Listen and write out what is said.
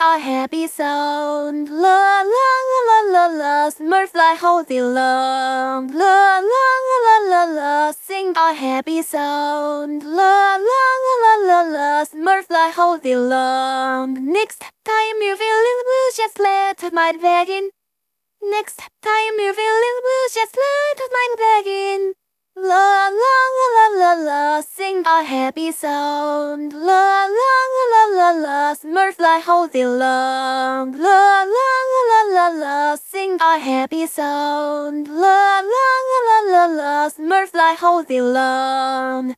a happy song. La la la la la la, Smurfly holding long. La la la la la la, sing a happy song. La la la la la la, Smurfly holding long. Next time you feel little blue, just let my bag in. Next time you feel little blue, just let my bag in. La la la la la sing a happy la la la Smurfly holding long. La la la la la la, sing a happy song. La la la la la la, Smurfly holding long.